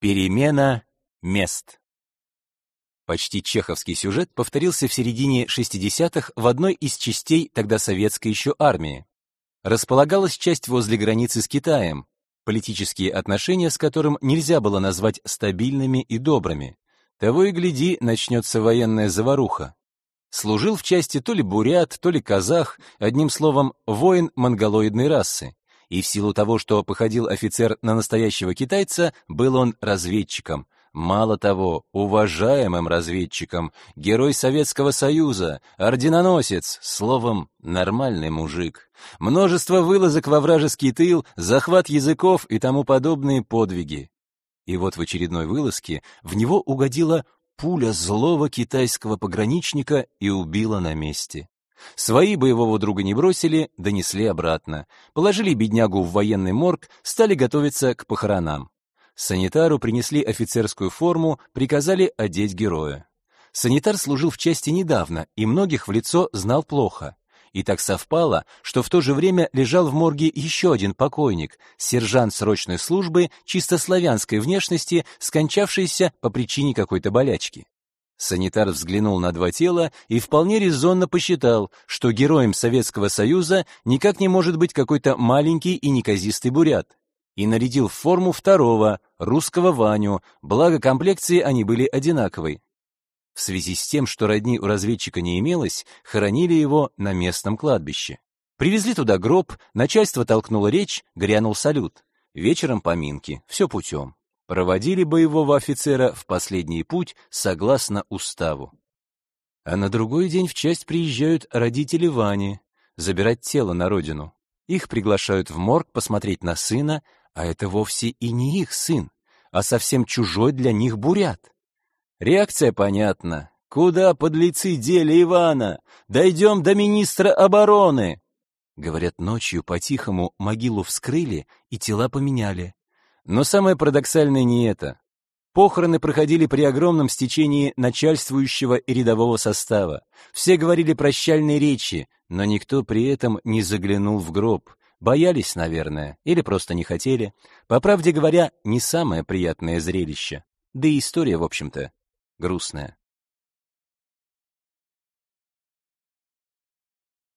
Перемена мест. Почти чеховский сюжет повторился в середине 60-х в одной из частей тогда советской еще армии. Располагалась часть возле границы с Китаем, политические отношения с которым нельзя было назвать стабильными и добрыми. Того и гляди, начнется военная заваруха. Служил в части то ли бурят, то ли казах, одним словом, воин монголоидной расы и в силу того, что походил офицер на настоящего китайца, был он разведчиком. Мало того, уважаемым разведчиком, герой Советского Союза, орденоносец, словом, нормальный мужик. Множество вылазок во вражеский тыл, захват языков и тому подобные подвиги. И вот в очередной вылазке в него угодила пуля злого китайского пограничника и убила на месте. Свои боевого друга не бросили, донесли обратно. Положили беднягу в военный морг, стали готовиться к похоронам. Санитару принесли офицерскую форму, приказали одеть героя. Санитар служил в части недавно и многих в лицо знал плохо. И так совпало, что в то же время лежал в морге еще один покойник, сержант срочной службы чисто славянской внешности, скончавшийся по причине какой-то болячки. Санитар взглянул на два тела и вполне резонно посчитал, что героем Советского Союза никак не может быть какой-то маленький и неказистый бурят. И нарядил в форму второго, русского Ваню, благо комплекции они были одинаковой. В связи с тем, что родни у разведчика не имелось, хоронили его на местном кладбище. Привезли туда гроб, начальство толкнуло речь, грянул салют. Вечером поминки, все путем проводили боевого офицера в последний путь согласно уставу. А на другой день в часть приезжают родители Вани забирать тело на родину. Их приглашают в морг посмотреть на сына, а это вовсе и не их сын, а совсем чужой для них бурят. Реакция понятна. Куда подлецы дели Ивана? Дойдем до министра обороны. Говорят, ночью по-тихому могилу вскрыли и тела поменяли. Но самое парадоксальное не это. Похороны проходили при огромном стечении начальствующего и рядового состава. Все говорили прощальные речи, но никто при этом не заглянул в гроб. Боялись, наверное, или просто не хотели. По правде говоря, не самое приятное зрелище. Да и история, в общем-то, грустная.